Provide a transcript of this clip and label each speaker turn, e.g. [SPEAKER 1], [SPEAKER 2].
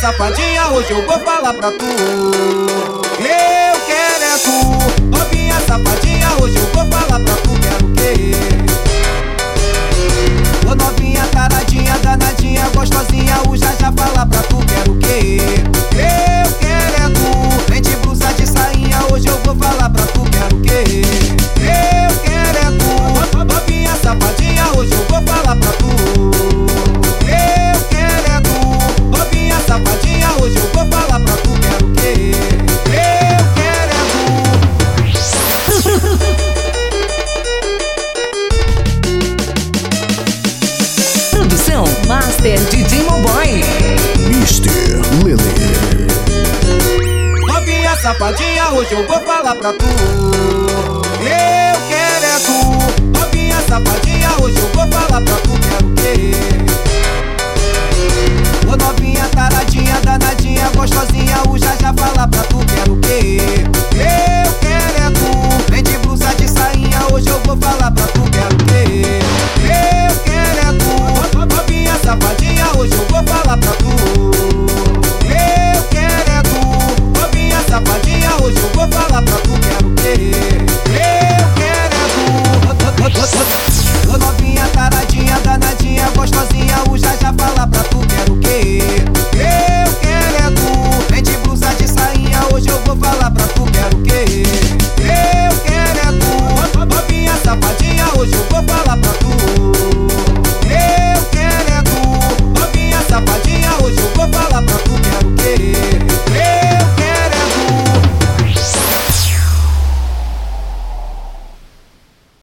[SPEAKER 1] sapadinha, hoje eu vou falar pra tu.
[SPEAKER 2] Ei! Mr. DJ Moboy.
[SPEAKER 3] Mr. Lily.
[SPEAKER 1] Novinha sapadinha, hoje eu vou falar pra tu. Yeah.